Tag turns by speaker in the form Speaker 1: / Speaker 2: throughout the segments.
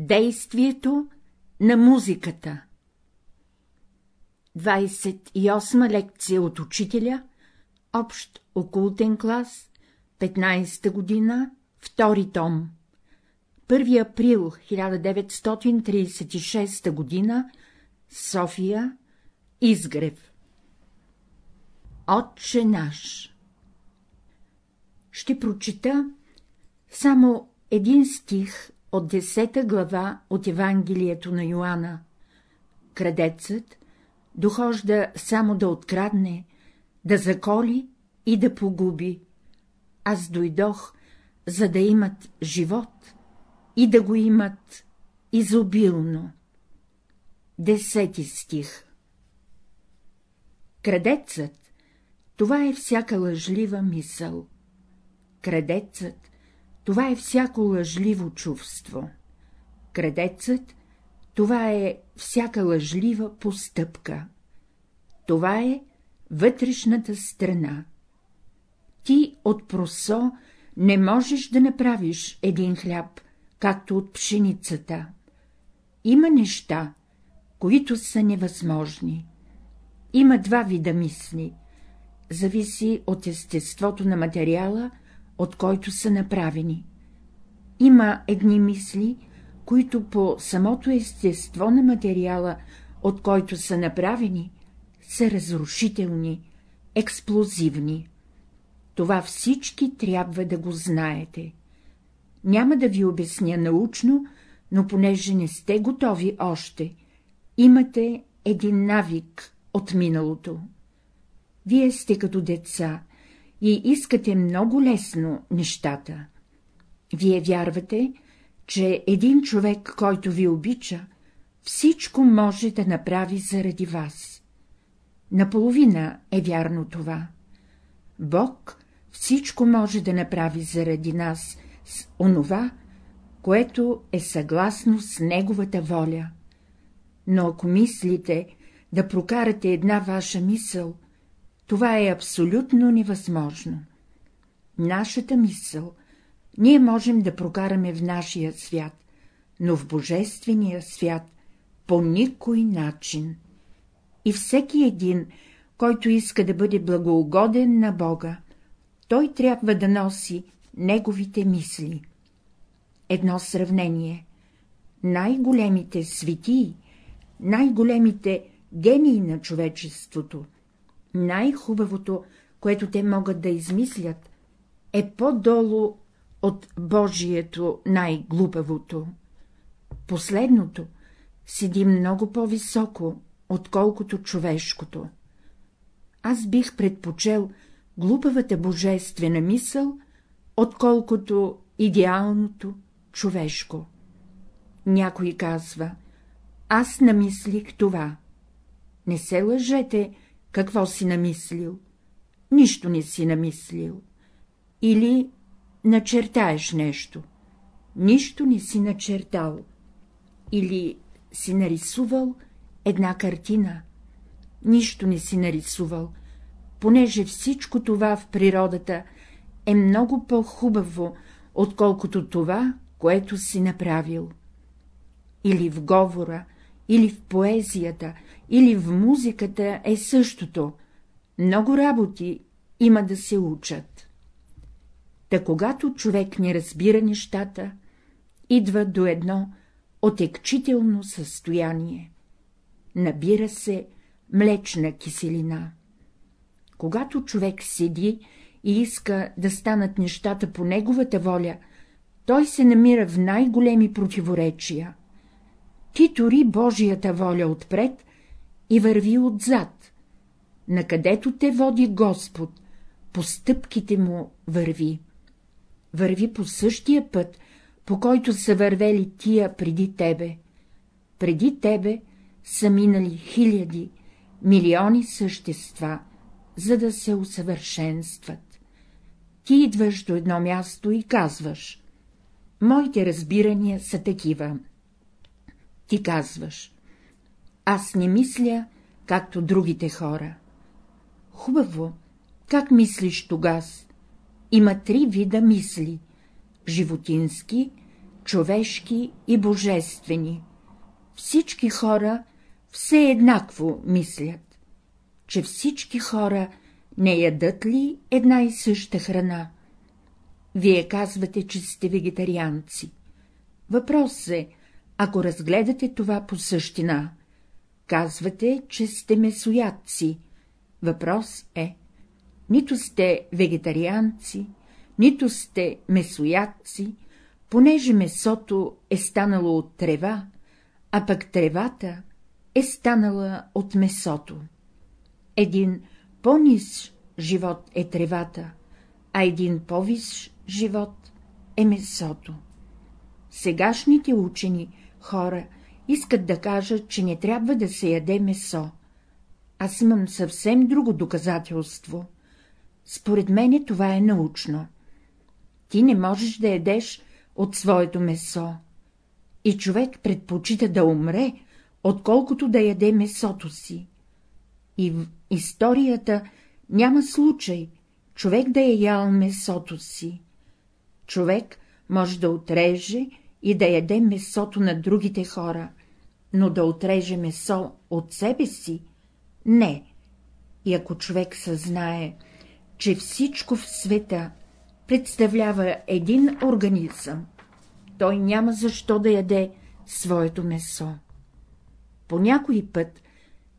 Speaker 1: Действието на музиката. 28 лекция от учителя, общ окултен клас, 15-та година, втори том. 1 април 1936 година, София, Изгрев. Отче наш. Ще прочита само един стих от 10 глава от Евангелието на Йоанна. Крадецът дохожда само да открадне, да заколи и да погуби. Аз дойдох, за да имат живот и да го имат изобилно. Десети стих Крадецът — това е всяка лъжлива мисъл. Крадецът — това е всяко лъжливо чувство. Крадецът — това е всяка лъжлива постъпка. Това е вътрешната страна. Ти от просо не можеш да направиш един хляб, както от пшеницата. Има неща, които са невъзможни. Има два вида мисли. Зависи от естеството на материала, от който са направени. Има едни мисли, които по самото естество на материала, от който са направени, са разрушителни, експлозивни. Това всички трябва да го знаете. Няма да ви обясня научно, но понеже не сте готови още, имате един навик от миналото. Вие сте като деца и искате много лесно нещата. Вие вярвате, че един човек, който ви обича, всичко може да направи заради вас. Наполовина е вярно това. Бог всичко може да направи заради нас с онова, което е съгласно с Неговата воля. Но ако мислите да прокарате една ваша мисъл, това е абсолютно невъзможно. Нашата мисъл ние можем да прокараме в нашия свят, но в божествения свят по никой начин. И всеки един, който иска да бъде благоугоден на Бога, той трябва да носи неговите мисли. Едно сравнение. Най-големите светии, най-големите гении на човечеството, най-хубавото, което те могат да измислят, е по-долу от Божието най-глупавото. Последното седи много по-високо, отколкото човешкото. Аз бих предпочел глупавата божествена мисъл, отколкото идеалното човешко. Някой казва, аз намислих това. Не се лъжете, какво си намислил. Нищо не си намислил. Или начертаеш нещо. Нищо не си начертал. Или си нарисувал една картина. Нищо не си нарисувал, понеже всичко това в природата е много по-хубаво, отколкото това, което си направил. Или в говора, или в поезията, или в музиката е същото. Много работи има да се учат. Та когато човек не разбира нещата, идва до едно отекчително състояние. Набира се млечна киселина. Когато човек седи и иска да станат нещата по неговата воля, той се намира в най-големи противоречия. Ти тори Божията воля отпред и върви отзад. Накъдето те води Господ, по стъпките му върви. Върви по същия път, по който са вървели тия преди тебе. Преди тебе са минали хиляди, милиони същества, за да се усъвършенстват. Ти идваш до едно място и казваш — моите разбирания са такива. Ти казваш — аз не мисля, както другите хора. Хубаво, как мислиш тогас? Има три вида мисли — животински, човешки и божествени. Всички хора все еднакво мислят, че всички хора не ядат ли една и съща храна? Вие казвате, че сте вегетарианци. Въпрос е, ако разгледате това по същина, казвате, че сте месоядци. Въпрос е, нито сте вегетарианци, нито сте месоядци, понеже месото е станало от трева, а пък тревата е станала от месото. Един по-низ живот е тревата, а един по-висш живот е месото. Сегашните учени хора искат да кажат, че не трябва да се яде месо. Аз имам съвсем друго доказателство. Според мене това е научно. Ти не можеш да ядеш от своето месо. И човек предпочита да умре, отколкото да яде месото си. И в историята няма случай човек да е ял месото си. Човек може да отреже и да яде месото на другите хора, но да отреже месо от себе си — не. И ако човек съзнае, че всичко в света представлява един организъм, той няма защо да яде своето месо. По някой път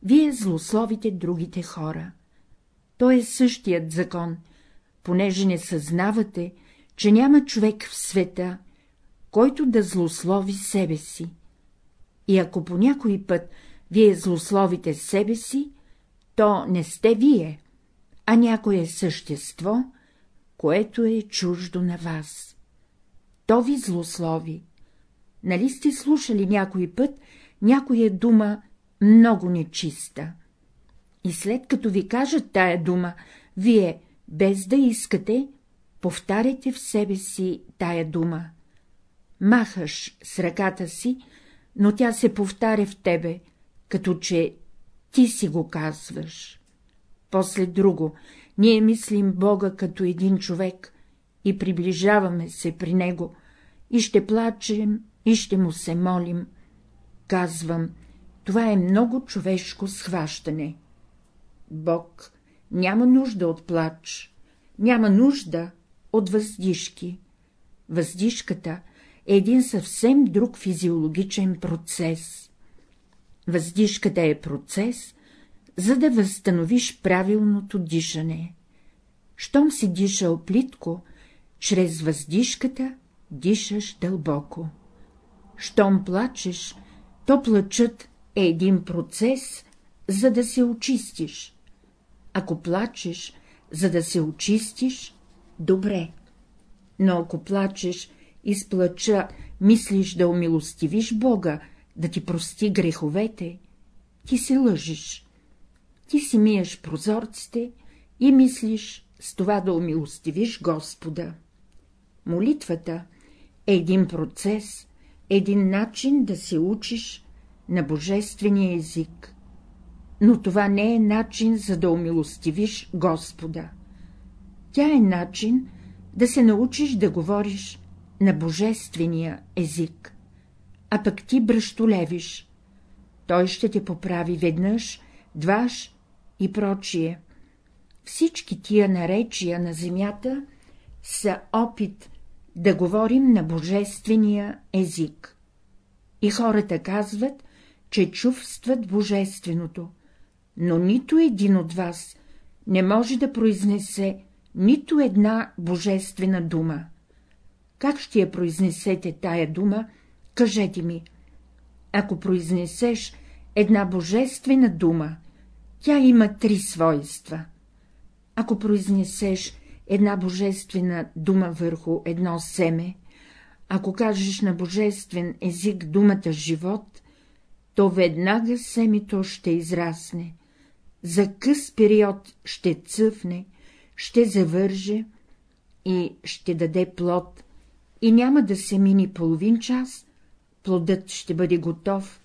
Speaker 1: вие злословите другите хора. То е същият закон, понеже не съзнавате, че няма човек в света, който да злослови себе си. И ако по някой път вие злословите себе си, то не сте вие, а някое същество, което е чуждо на вас. То ви злослови. Нали сте слушали някой път някоя дума много нечиста? И след като ви кажат тая дума, вие, без да искате, повтаряте в себе си тая дума. Махаш с ръката си, но тя се повтаря в тебе, като че ти си го казваш. После друго, ние мислим Бога като един човек и приближаваме се при Него, и ще плачем, и ще му се молим. Казвам, това е много човешко схващане. Бог няма нужда от плач, няма нужда от въздишки. Въздишката един съвсем друг физиологичен процес. Въздишката е процес, за да възстановиш правилното дишане. Щом си дишал плитко, чрез въздишката дишаш дълбоко. Щом плачеш, то плачът е един процес, за да се очистиш. Ако плачеш, за да се очистиш, добре. Но ако плачеш и с плача мислиш да умилостивиш Бога, да ти прости греховете, ти се лъжиш. Ти си миеш прозорците и мислиш с това да умилостивиш Господа. Молитвата е един процес, един начин да се учиш на божествения език. Но това не е начин, за да умилостивиш Господа. Тя е начин да се научиш да говориш на божествения език. А пък ти бръщолевиш. Той ще те поправи веднъж, дваш и прочие. Всички тия наречия на земята са опит да говорим на божествения език. И хората казват, че чувстват божественото, но нито един от вас не може да произнесе нито една божествена дума. Как ще я произнесете тая дума, кажете ми. Ако произнесеш една божествена дума, тя има три свойства. Ако произнесеш една божествена дума върху едно семе, ако кажеш на божествен език думата живот, то веднага семето ще израсне, за къс период ще цъфне, ще завърже и ще даде плод, и няма да се мини половин час, плодът ще бъде готов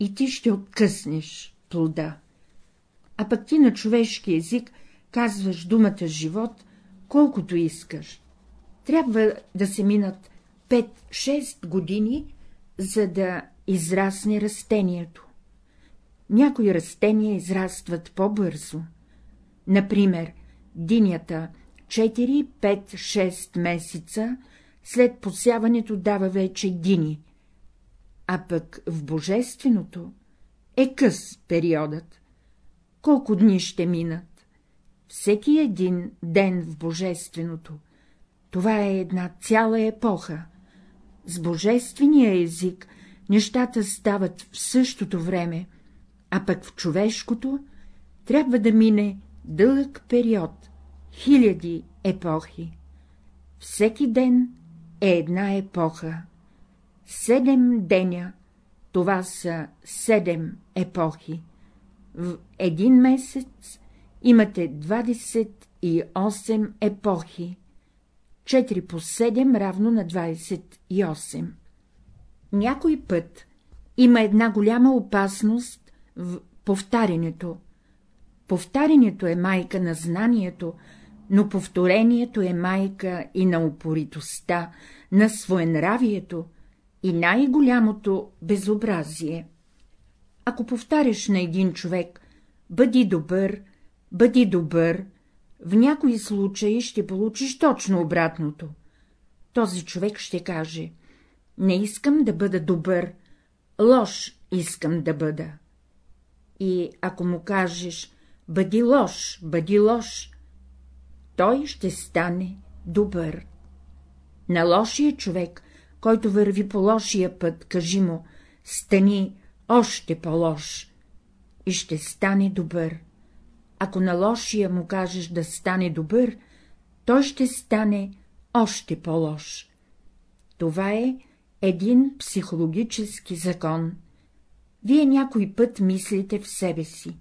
Speaker 1: и ти ще откъснеш плода. А пък ти на човешки език казваш думата живот, колкото искаш. Трябва да се минат 5-6 години, за да израсне растението. Някои растения израстват по-бързо. Например, динята 4-5-6 месеца след посяването дава вече дини, а пък в божественото е къс периодът. Колко дни ще минат? Всеки един ден в божественото. Това е една цяла епоха. С божествения език нещата стават в същото време, а пък в човешкото трябва да мине дълъг период, хиляди епохи. Всеки ден е една епоха. Седем деня — това са седем епохи. В един месец имате 28 епохи. 4 по 7 равно на 28. Някой път има една голяма опасност в повтарянето. Повтарянето е майка на знанието, но повторението е майка и на упоритостта, на своенравието и най-голямото безобразие. Ако повтаряш на един човек «бъди добър», «бъди добър», в някои случаи ще получиш точно обратното. Този човек ще каже «не искам да бъда добър, лош искам да бъда». И ако му кажеш «бъди лош, бъди лош», той ще стане добър. На лошия човек, който върви по лошия път, кажи му, стани още по-лош и ще стане добър. Ако на лошия му кажеш да стане добър, той ще стане още по-лош. Това е един психологически закон. Вие някой път мислите в себе си.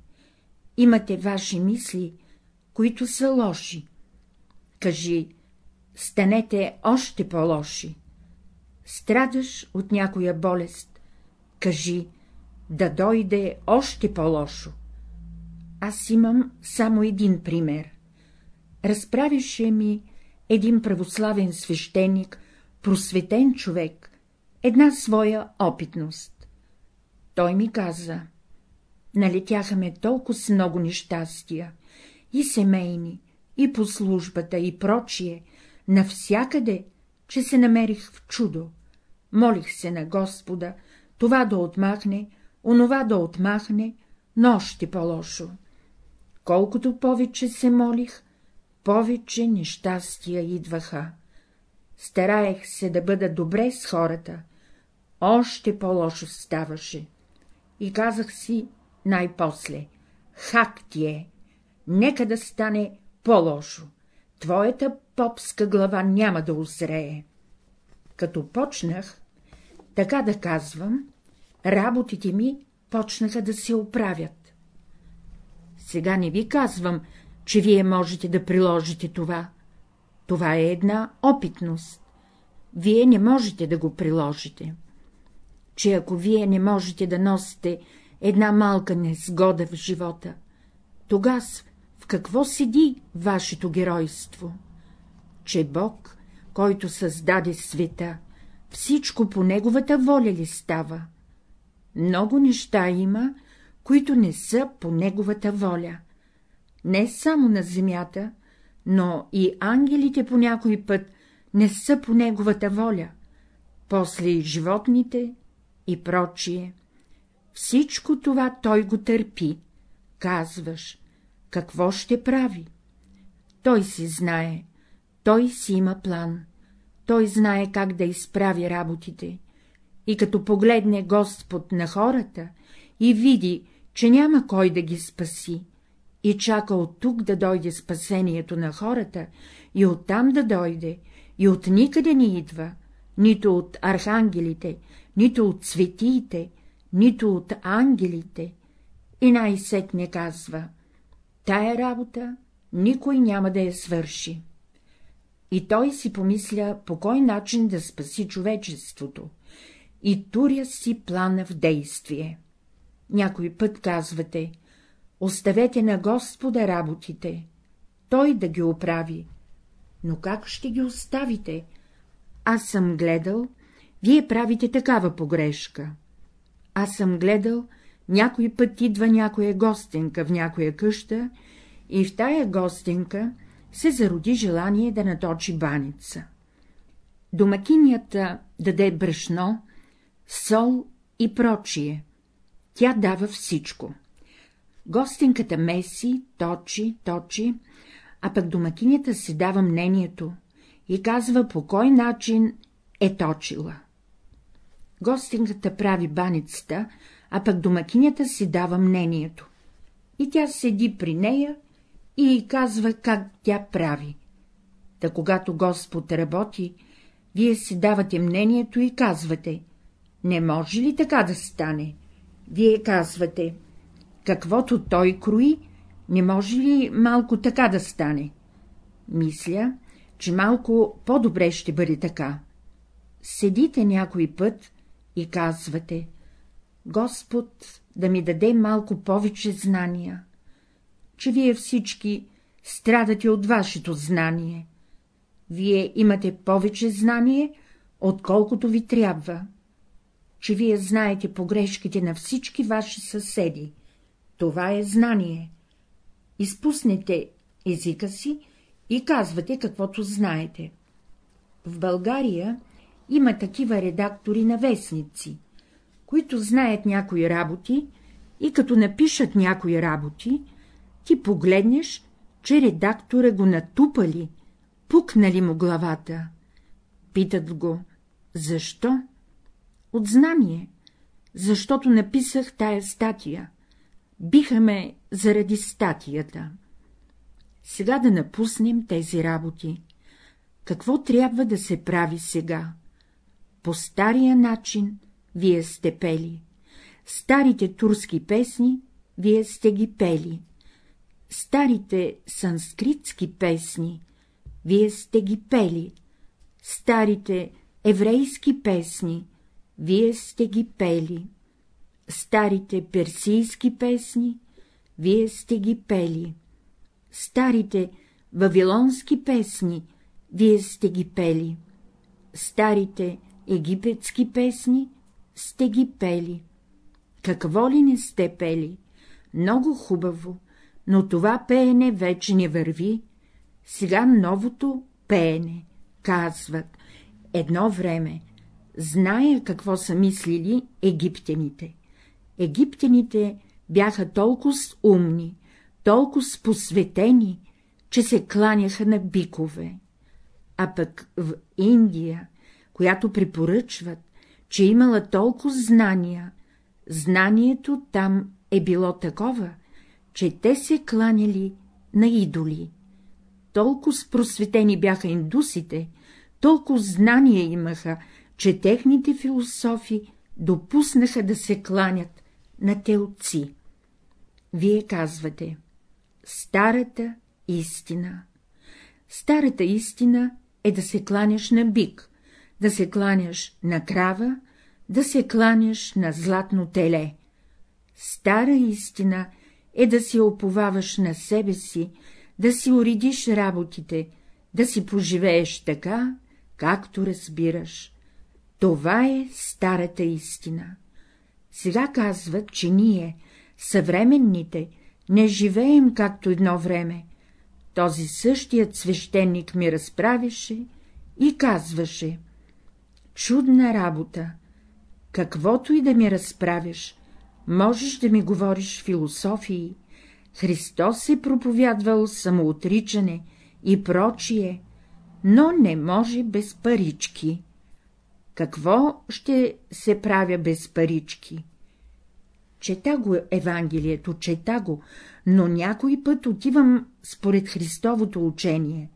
Speaker 1: Имате ваши мисли, които са лоши. Кажи, станете още по-лоши. Страдаш от някоя болест. Кажи, да дойде още по-лошо. Аз имам само един пример. Разправише ми един православен свещеник, просветен човек, една своя опитност. Той ми каза, налетяха ме толкова с много нещастия, и семейни, и по службата, и прочие, навсякъде, че се намерих в чудо. Молих се на Господа, това да отмахне, онова да отмахне, но още по-лошо. Колкото повече се молих, повече нещастия идваха. Стараех се да бъда добре с хората, още по-лошо ставаше. И казах си най-после — хак ти е, нека да стане по-лошо, твоята попска глава няма да озрее. Като почнах, така да казвам, работите ми почнаха да се оправят. Сега не ви казвам, че вие можете да приложите това. Това е една опитност. Вие не можете да го приложите. Че ако вие не можете да носите една малка незгода в живота, тогава в какво седи вашето геройство? Че Бог, който създаде света, всичко по неговата воля ли става? Много неща има, които не са по неговата воля. Не само на земята, но и ангелите по някой път не са по неговата воля, после и животните и прочие. Всичко това той го търпи, казваш, какво ще прави? Той си знае, той си има план, той знае как да изправи работите, и като погледне Господ на хората и види, че няма кой да ги спаси, и чака от тук да дойде спасението на хората, и оттам да дойде, и от никъде не идва, нито от архангелите, нито от светиите, нито от ангелите, и най-сетне казва — тая работа никой няма да я свърши. И той си помисля по кой начин да спаси човечеството, и туря си плана в действие. Някой път казвате, оставете на Господа работите, той да ги оправи. Но как ще ги оставите, аз съм гледал, вие правите такава погрешка. Аз съм гледал, някой път идва някоя гостенка в някоя къща и в тая гостенка се зароди желание да наточи баница. Домакинята даде брашно, сол и прочие. Тя дава всичко. Гостинката меси, точи, точи, а пък домакинята си дава мнението и казва по кой начин е точила. Гостинката прави баницата, а пък домакинята си дава мнението. И тя седи при нея и казва как тя прави. Та когато Господ работи, вие си давате мнението и казвате — не може ли така да стане? Вие казвате — каквото той крои, не може ли малко така да стане? Мисля, че малко по-добре ще бъде така. Седите някой път и казвате — Господ да ми даде малко повече знания, че вие всички страдате от вашето знание. Вие имате повече знание, отколкото ви трябва, че вие знаете погрешките на всички ваши съседи. Това е знание. Изпуснете езика си и казвате каквото знаете. В България има такива редактори на вестници, които знаят някои работи и като напишат някои работи, ти погледнеш, че редактора го натупали, пукнали му главата. Питат го, защо? От знание, защото написах тая статия. Биха ме заради статията. Сега да напуснем тези работи. Какво трябва да се прави сега? По стария начин вие сте пели. Старите турски песни вие сте ги пели. Старите санскритски песни вие сте ги пели. Старите еврейски песни вие сте ги пели. Старите персийски песни вие сте ги пели. Старите вавилонски песни вие сте ги пели. Старите египетски песни сте ги пели. Какво ли не сте пели? Много хубаво, но това пеене вече не върви. Сега новото пеене, казват, едно време, зная какво са мислили египтяните. Египтяните бяха толкова умни, толкова посветени, че се кланяха на бикове. А пък в Индия, която препоръчват, че имала толкова знания, знанието там е било такова, че те се кланяли на идоли. Толкова спросветени бяха индусите, толкова знания имаха, че техните философи допуснаха да се кланят на телци. Вие казвате — старата истина. Старата истина е да се кланяш на бик, да се кланяш на крава, да се кланяш на златно теле. Стара истина е да си оповаваш на себе си, да си уредиш работите, да си поживееш така, както разбираш. Това е старата истина. Сега казват, че ние, съвременните, не живеем както едно време. Този същият свещеник ми разправяше и казваше — чудна работа, каквото и да ми разправяш, можеш да ми говориш философии, Христос е проповядвал самоотричане и прочие, но не може без парички. Какво ще се правя без парички? Чета го Евангелието, чета го, но някой път отивам според Христовото учение.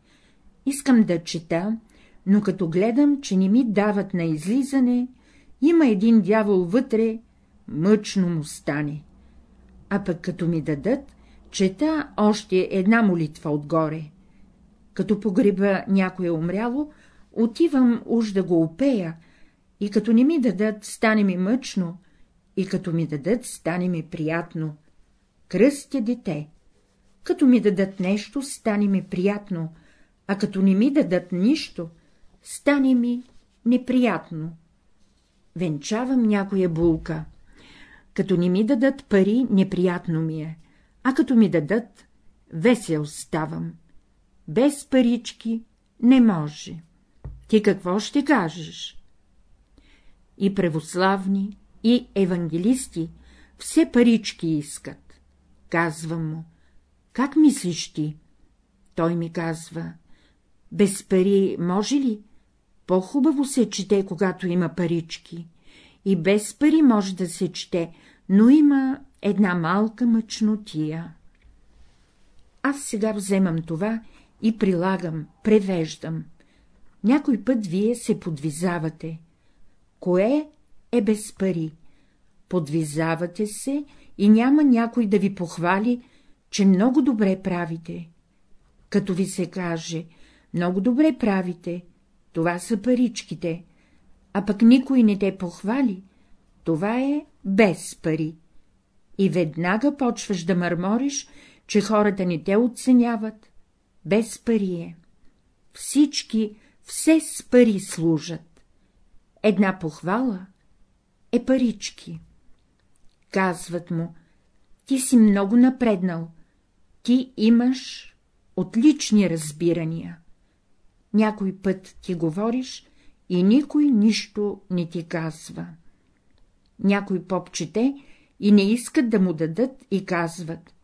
Speaker 1: Искам да чета, но като гледам, че не ми дават на излизане, има един дявол вътре, мъчно му стане. А пък като ми дадат, чета още една молитва отгоре. Като погреба някое умряло, отивам уж да го опея, и като не ми дадат, стане ми мъчно, и като ми дадат, стане ми приятно. Кръстя дете. Като ми дадат нещо, стане ми приятно, а като не ми дадат нищо, стане ми неприятно. Венчавам някоя булка. Като не ми дадат пари, неприятно ми е, а като ми дадат, весел ставам. Без парички не може. Ти какво ще кажеш? И православни, и евангелисти все парички искат. Казвам му, как мислиш ти? Той ми казва, без пари може ли? По-хубаво се чете, когато има парички. И без пари може да се чете, но има една малка мъчнотия. Аз сега вземам това и прилагам, превеждам. Някой път вие се подвизавате. Кое е без пари? Подвизавате се и няма някой да ви похвали, че много добре правите. Като ви се каже, много добре правите, това са паричките, а пък никой не те похвали, това е без пари. И веднага почваш да мърмориш, че хората не те оценяват, без пари е. Всички все с пари служат. Една похвала е парички. Казват му, ти си много напреднал, ти имаш отлични разбирания. Някой път ти говориш и никой нищо не ти казва. Някой поп чете и не искат да му дадат и казват.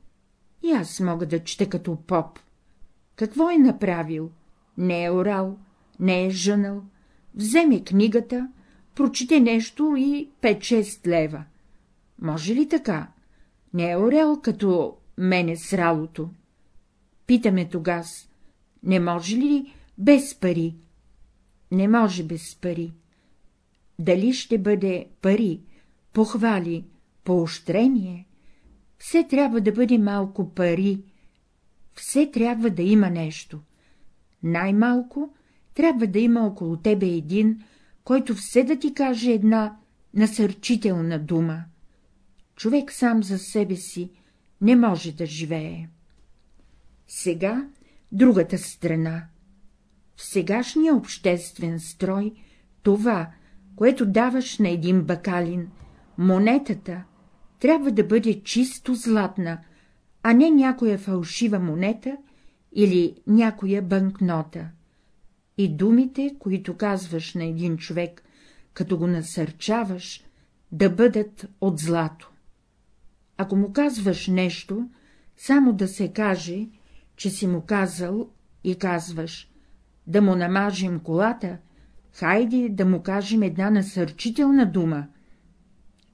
Speaker 1: И аз мога да чета като поп. Какво е направил? Не е орал, не е жънал. Вземе книгата, прочете нещо и 5-6 лева. Може ли така? Не е орел като мене сралото. Питаме тогас, не може ли без пари? Не може без пари. Дали ще бъде пари, похвали, поощрение? Все трябва да бъде малко пари, все трябва да има нещо. Най-малко трябва да има около тебе един, който все да ти каже една насърчителна дума. Човек сам за себе си не може да живее. Сега другата страна. В сегашния обществен строй това, което даваш на един бакалин, монетата, трябва да бъде чисто златна, а не някоя фалшива монета или някоя банкнота. И думите, които казваш на един човек, като го насърчаваш, да бъдат от злато. Ако му казваш нещо, само да се каже, че си му казал и казваш — да му намажем колата, хайде да му кажем една насърчителна дума.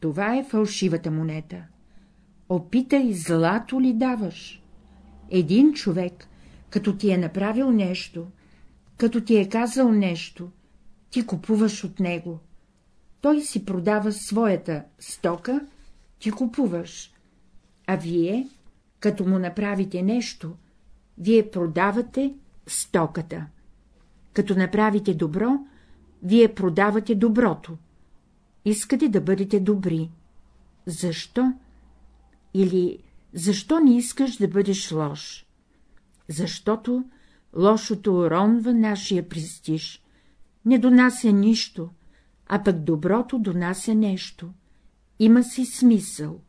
Speaker 1: Това е фалшивата монета. Опитай, злато ли даваш. Един човек, като ти е направил нещо, като ти е казал нещо, ти купуваш от него. Той си продава своята стока, ти купуваш. А вие, като му направите нещо, вие продавате стоката. Като направите добро, вие продавате доброто. Искате да бъдете добри. Защо? Или защо не искаш да бъдеш лош? Защото лошото уронва нашия престиж, не донася нищо, а пък доброто донася нещо. Има си смисъл.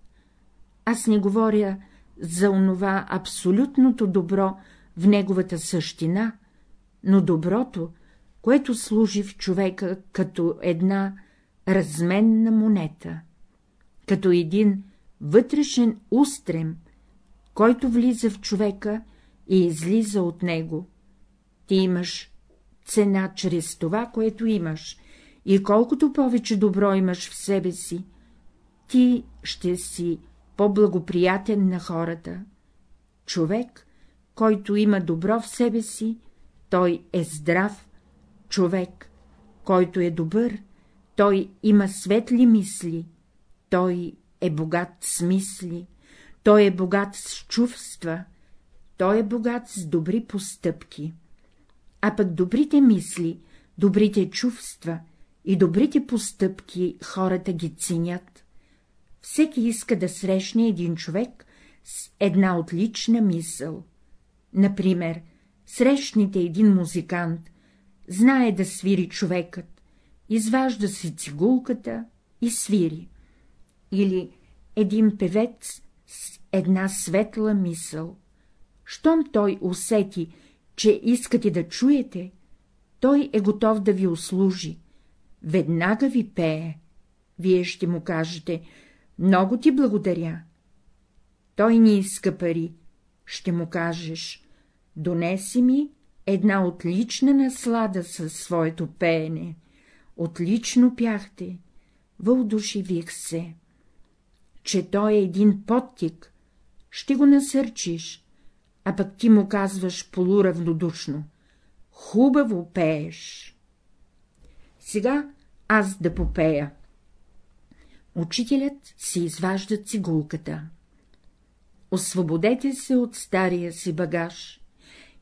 Speaker 1: Аз не говоря за онова абсолютното добро в неговата същина, но доброто, което служи в човека като една разменна монета, като един вътрешен устрем, който влиза в човека и излиза от него. Ти имаш цена чрез това, което имаш, и колкото повече добро имаш в себе си, ти ще си по-благоприятен на хората. Човек, който има добро в себе си, той е здрав, човек, който е добър, той има светли мисли, той е богат с мисли, той е богат с чувства, той е богат с добри постъпки. А пък добрите мисли, добрите чувства и добрите постъпки хората ги ценят. Всеки иска да срещне един човек с една отлична мисъл. Например, срещните един музикант, знае да свири човекът, изважда си цигулката и свири. Или един певец с една светла мисъл. Щом той усети, че искате да чуете, той е готов да ви услужи. Веднага ви пее. Вие ще му кажете, много ти благодаря. Той ни иска пари. Ще му кажеш, донеси ми една отлична наслада със своето пеене. Отлично пяхте, вълдушевих се. Че той е един подтик, ще го насърчиш, а пък ти му казваш полуравнодушно. Хубаво пееш. Сега аз да попея. Учителят си изважда цигулката. Освободете се от стария си багаж.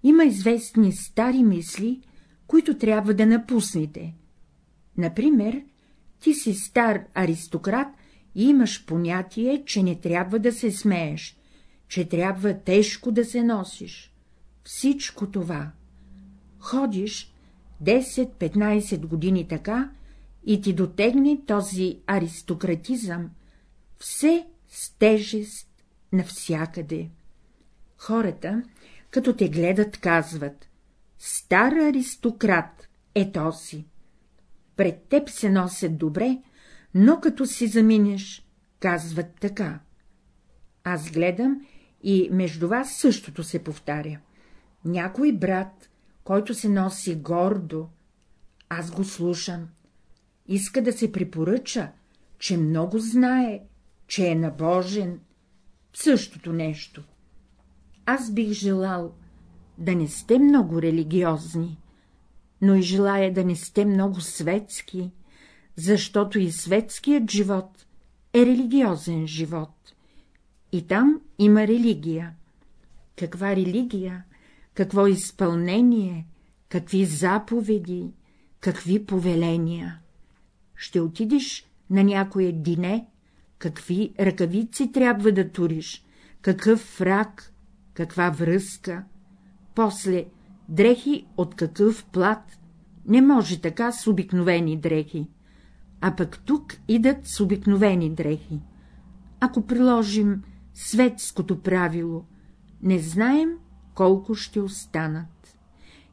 Speaker 1: Има известни стари мисли, които трябва да напуснете. Например, ти си стар аристократ и имаш понятие, че не трябва да се смееш, че трябва тежко да се носиш. Всичко това. Ходиш 10-15 години така и ти дотегне този аристократизъм, все с тежест навсякъде. Хората, като те гледат, казват — стар аристократ е този. Пред теб се носят добре, но като си заминеш, казват така. Аз гледам и между вас същото се повтаря. Някой брат, който се носи гордо, аз го слушам. Иска да се препоръча, че много знае, че е набожен. Същото нещо. Аз бих желал да не сте много религиозни, но и желая да не сте много светски, защото и светският живот е религиозен живот. И там има религия. Каква религия, какво изпълнение, какви заповеди, какви повеления. Ще отидеш на някое дине, какви ръкавици трябва да туриш, какъв фрак, каква връзка, после дрехи от какъв плат, не може така с обикновени дрехи, а пък тук идат с обикновени дрехи. Ако приложим светското правило, не знаем колко ще останат.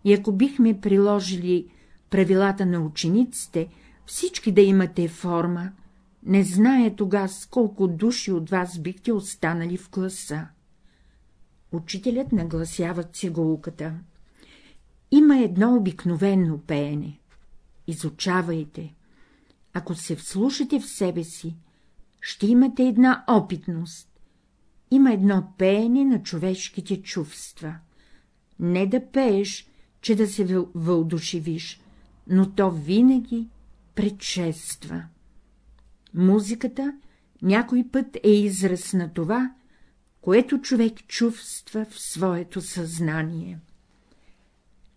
Speaker 1: И ако бихме приложили правилата на учениците, всички да имате форма, не знае тога с колко души от вас бихте останали в класа. Учителят нагласява цигулката. Има едно обикновено пеене. Изучавайте. Ако се вслушате в себе си, ще имате една опитност. Има едно пеене на човешките чувства. Не да пееш, че да се вълдушевиш, но то винаги предшества. Музиката някой път е израз на това, което човек чувства в своето съзнание.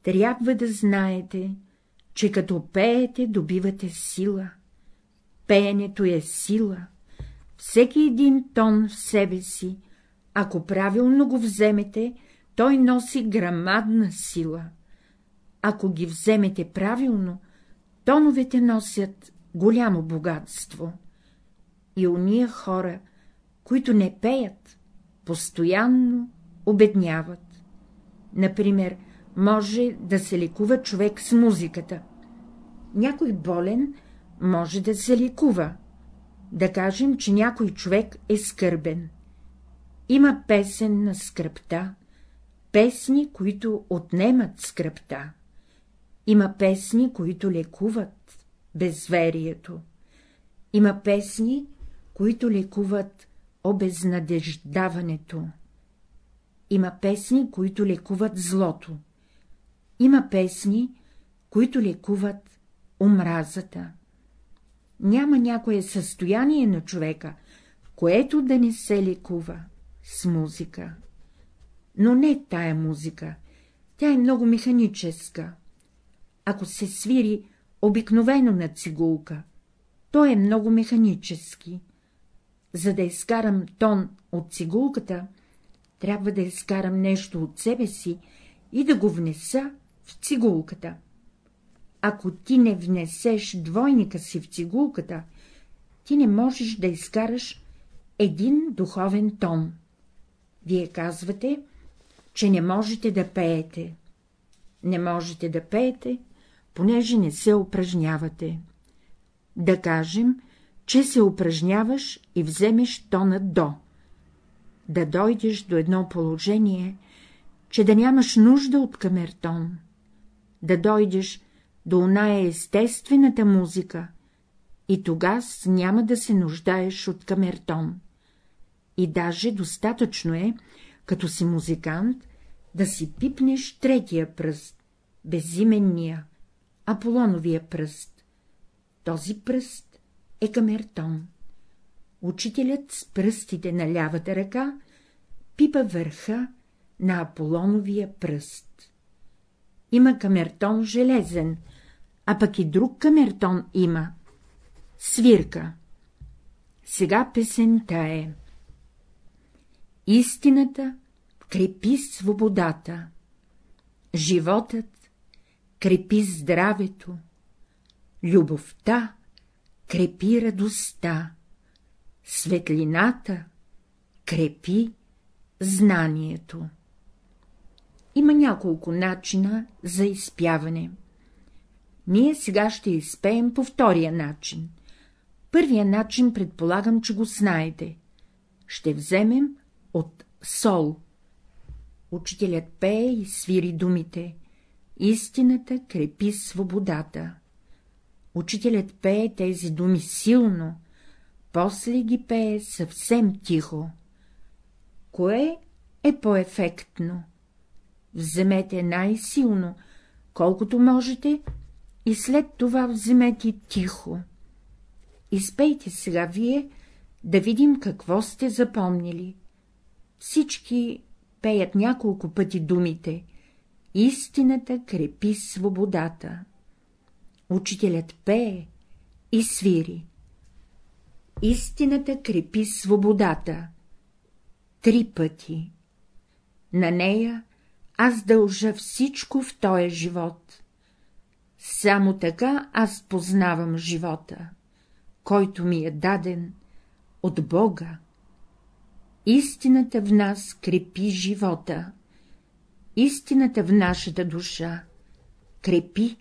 Speaker 1: Трябва да знаете, че като пеете, добивате сила. Пеенето е сила. Всеки един тон в себе си, ако правилно го вземете, той носи грамадна сила. Ако ги вземете правилно, тоновете носят голямо богатство. И уния хора, които не пеят, постоянно обедняват. Например, може да се лекува човек с музиката. Някой болен може да се лекува. Да кажем, че някой човек е скърбен. Има песен на скръпта, песни, които отнемат скръпта. Има песни, които лекуват безверието. Има песни, които лекуват обезнадеждаването. Има песни, които лекуват злото. Има песни, които лекуват омразата. Няма някое състояние на човека, което да не се лекува с музика. Но не тая музика, тя е много механическа. Ако се свири обикновено на цигулка, то е много механически. За да изкарам тон от цигулката, трябва да изкарам нещо от себе си и да го внеса в цигулката. ако ти не внесеш двойника си в цигулката, ти не можеш да изкараш един духовен тон. Вие казвате, че не можете да пеете. Не можете да пеете, понеже не се упражнявате. Да кажем, че се упражняваш и вземеш тона до. Да дойдеш до едно положение, че да нямаш нужда от камертон. Да дойдеш до оная естествената музика, и тогас няма да се нуждаеш от камертон. И даже достатъчно е, като си музикант, да си пипнеш третия пръст, безименния, Аполоновия пръст. Този пръст е камертон. Учителят с пръстите на лявата ръка пипа върха на Аполоновия пръст. Има камертон железен, а пък и друг камертон има — свирка. Сега песента е Истината крепи свободата, животът крепи здравето, любовта крепи радостта, светлината крепи знанието. Има няколко начина за изпяване. Ние сега ще изпеем по втория начин. Първия начин предполагам, че го знаете. Ще вземем от сол. Учителят пее и свири думите. Истината крепи свободата. Учителят пее тези думи силно, после ги пее съвсем тихо. Кое е по-ефектно? Вземете най-силно, колкото можете, и след това вземете тихо. Изпейте сега вие, да видим какво сте запомнили. Всички пеят няколко пъти думите Истината крепи свободата. Учителят пее и свири. Истината крепи свободата. Три пъти. На нея аз дължа всичко в този живот. Само така аз познавам живота, който ми е даден от Бога. Истината в нас крепи живота, истината в нашата душа крепи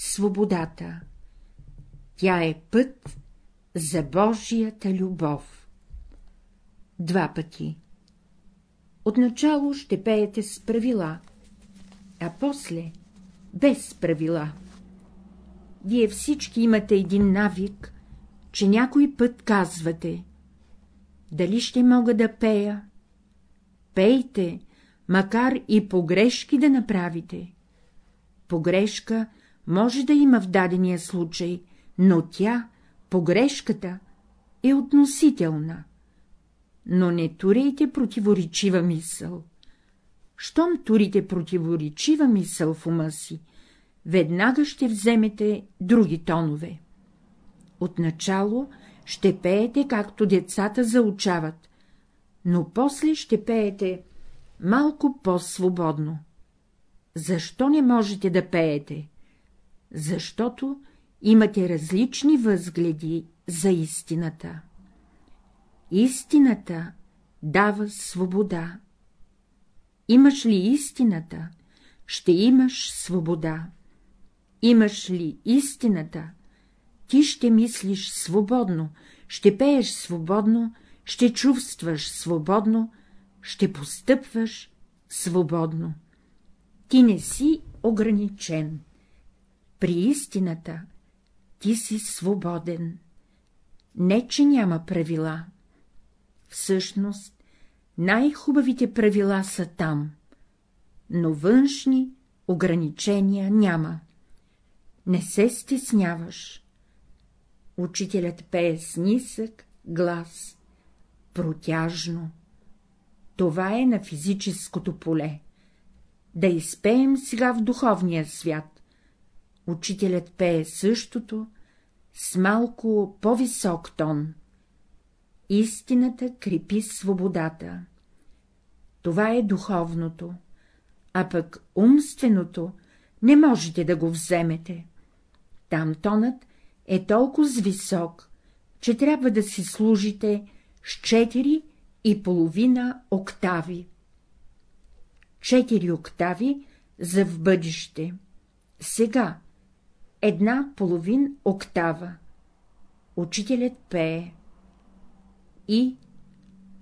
Speaker 1: свободата. Тя е път за Божията любов. Два пъти. Отначало ще пеете с правила, а после без правила. Вие всички имате един навик, че някой път казвате — дали ще мога да пея? Пейте, макар и погрешки да направите. Погрешка може да има в дадения случай, но тя, погрешката, е относителна. Но не турейте противоречива мисъл. Щом турите противоречива мисъл в ума си, веднага ще вземете други тонове. Отначало ще пеете, както децата заучават, но после ще пеете малко по-свободно. Защо не можете да пеете? Защото имате различни възгледи за истината. Истината дава свобода. Имаш ли истината, ще имаш свобода. Имаш ли истината, ти ще мислиш свободно, ще пееш свободно, ще чувстваш свободно, ще постъпваш свободно. Ти не си ограничен. При истината ти си свободен. Не, че няма правила. Всъщност, най-хубавите правила са там, но външни ограничения няма. Не се стесняваш. Учителят пее с нисък глас, протяжно. Това е на физическото поле. Да изпеем сега в духовния свят. Учителят пее същото, с малко по-висок тон. Истината крепи свободата. Това е духовното, а пък умственото не можете да го вземете. Там тонът е толкова висок, че трябва да си служите с четири и половина октави. Четири октави за в бъдеще. Сега една половин октава. Учителят пее. И,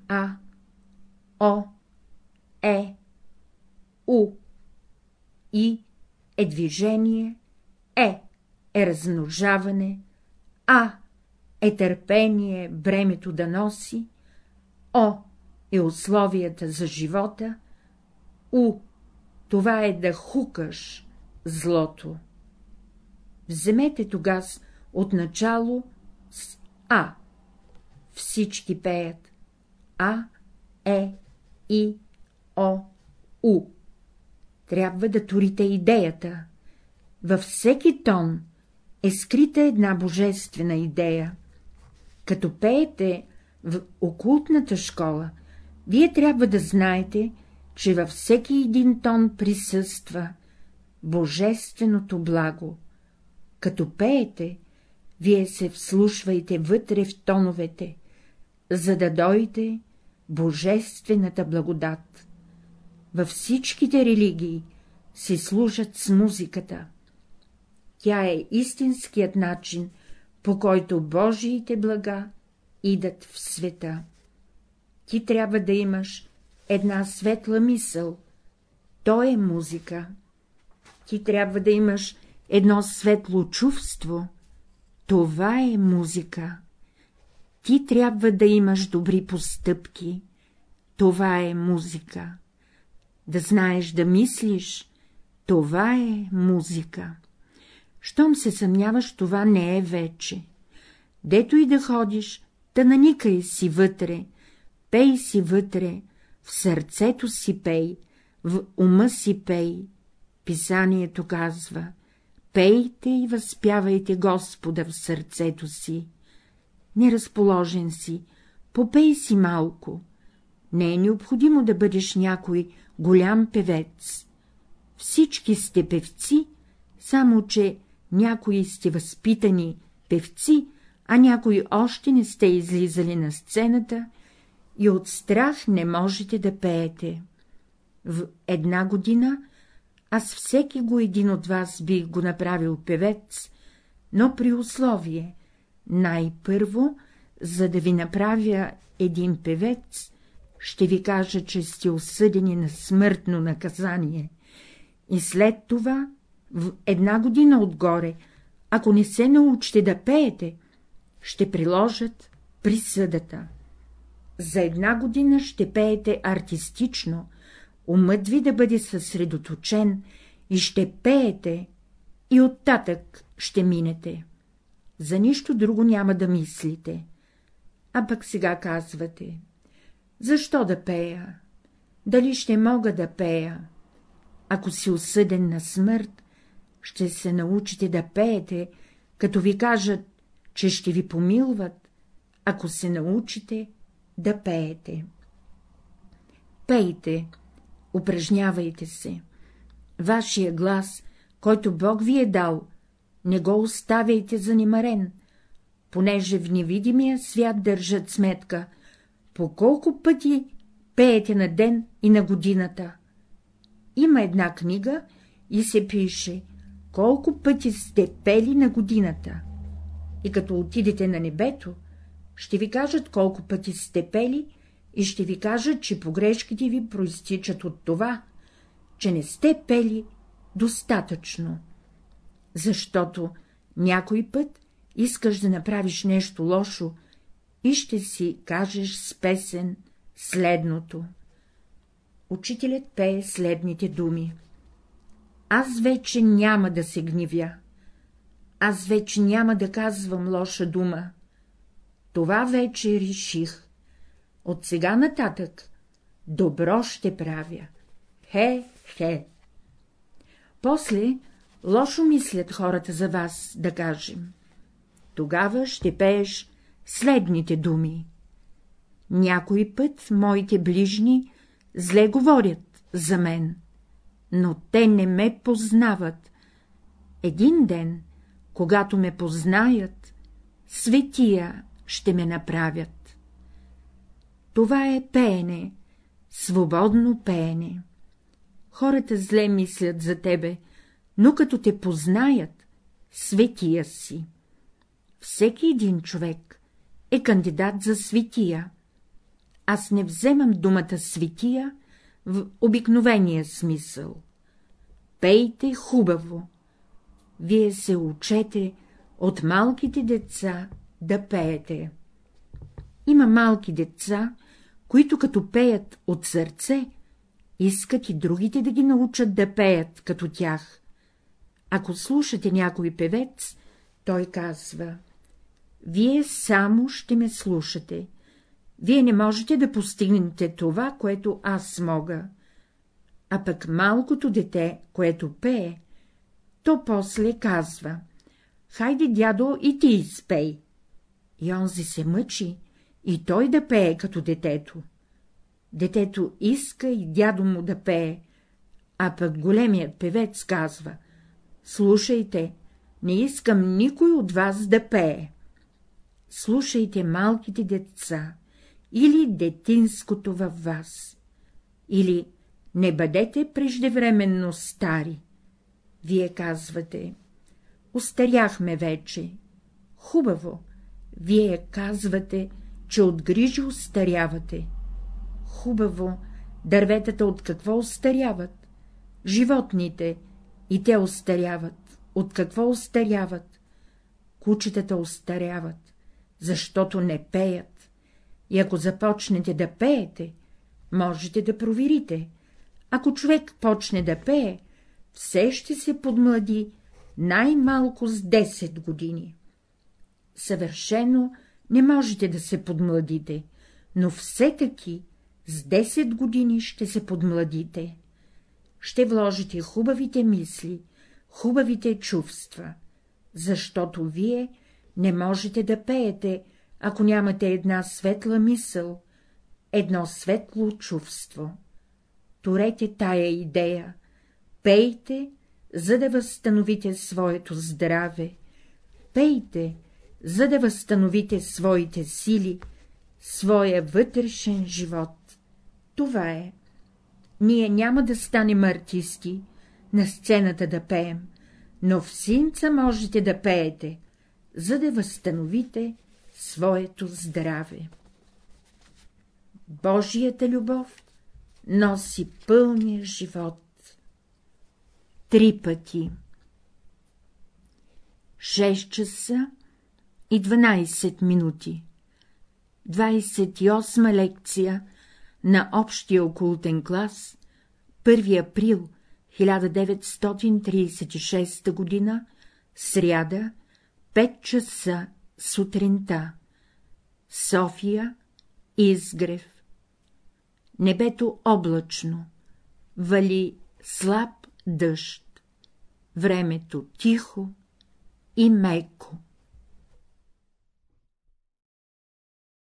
Speaker 1: А, О, Е, У. И. Е движение, Е. Е размножаване, А. Е търпение, бремето да носи, О. Е условията за живота, У. Това е да хукаш злото. Вземете тогас от начало с А. Всички пеят А, Е, И, О, У. Трябва да турите идеята. Във всеки тон е скрита една божествена идея. Като пеете в окултната школа, вие трябва да знаете, че във всеки един тон присъства божественото благо. Като пеете, вие се вслушвайте вътре в тоновете, за да дойде божествената благодат. Във всичките религии се служат с музиката. Тя е истинският начин, по който Божиите блага идат в света. Ти трябва да имаш една светла мисъл, то е музика. Ти трябва да имаш едно светло чувство, това е музика. Ти трябва да имаш добри постъпки, това е музика. Да знаеш да мислиш, това е музика. Щом се съмняваш, това не е вече. Дето и да ходиш, да наникай си вътре, пей си вътре, в сърцето си пей, в ума си пей. Писанието казва — пейте и възпявайте Господа в сърцето си. Неразположен си, попей си малко. Не е необходимо да бъдеш някой голям певец. Всички сте певци, само че някои сте възпитани певци, а някои още не сте излизали на сцената и от страх не можете да пеете. В една година аз всеки го един от вас бих го направил певец, но при условие най-първо, за да ви направя един певец, ще ви кажа, че сте осъдени на смъртно наказание, и след това, в една година отгоре, ако не се научите да пеете, ще приложат присъдата. За една година ще пеете артистично, умът ви да бъде съсредоточен и ще пеете, и оттатък ще минете. За нищо друго няма да мислите. А пък сега казвате, защо да пея? Дали ще мога да пея? Ако си осъден на смърт, ще се научите да пеете, като ви кажат, че ще ви помилват, ако се научите да пеете. Пейте, упражнявайте се. Вашия глас, който Бог ви е дал, не го оставяйте занимарен, понеже в невидимия свят държат сметка, по колко пъти пеете на ден и на годината. Има една книга и се пише, колко пъти сте пели на годината. И като отидете на небето, ще ви кажат колко пъти сте пели и ще ви кажат, че погрешките ви проистичат от това, че не сте пели достатъчно. Защото някой път искаш да направиш нещо лошо и ще си кажеш с песен следното. Учителят пее следните думи. Аз вече няма да се гневя. Аз вече няма да казвам лоша дума. Това вече реших. От сега нататък добро ще правя. Хе-хе. После лошо мислят хората за вас, да кажем. Тогава ще пееш следните думи. Някой път моите ближни зле говорят за мен, но те не ме познават. Един ден, когато ме познаят, светия ще ме направят. Това е пеене, свободно пеене. Хората зле мислят за тебе, но като те познаят, светия си. Всеки един човек е кандидат за светия. Аз не вземам думата светия в обикновения смисъл. Пейте хубаво. Вие се учете от малките деца да пеете. Има малки деца, които като пеят от сърце, искат и другите да ги научат да пеят като тях. Ако слушате някой певец, той казва — вие само ще ме слушате, вие не можете да постигнете това, което аз мога. А пък малкото дете, което пее, то после казва — хайде, дядо, и ти изпей. И онзи се мъчи, и той да пее като детето. Детето иска и дядо му да пее, а пък големият певец казва — слушайте, не искам никой от вас да пее. Слушайте малките деца или детинското във вас, или не бъдете преждевременно стари. Вие казвате — устаряхме вече. Хубаво, вие казвате, че от грижи устарявате. Хубаво, дърветата от какво устаряват? Животните, и те устаряват. От какво устаряват? Кучетата устаряват, защото не пеят. И ако започнете да пеете, можете да проверите. Ако човек почне да пее, все ще се подмлади най-малко с 10 години. Съвършено не можете да се подмладите, но все таки с 10 години ще се подмладите. Ще вложите хубавите мисли, хубавите чувства, защото вие не можете да пеете, ако нямате една светла мисъл, едно светло чувство. Турете тая идея, пейте, за да възстановите своето здраве, пейте, за да възстановите своите сили, своя вътрешен живот. Това е. Ние няма да станем артисти, на сцената да пеем, но в синца можете да пеете, за да възстановите своето здраве. Божията любов носи пълния живот. Три пъти. 6 часа и 12 минути. 28 лекция на общия окултен клас, 1 април 1936 г., сряда, 5 часа сутринта. София, Изгрев. Небето облачно, вали слаб дъжд, времето тихо и меко.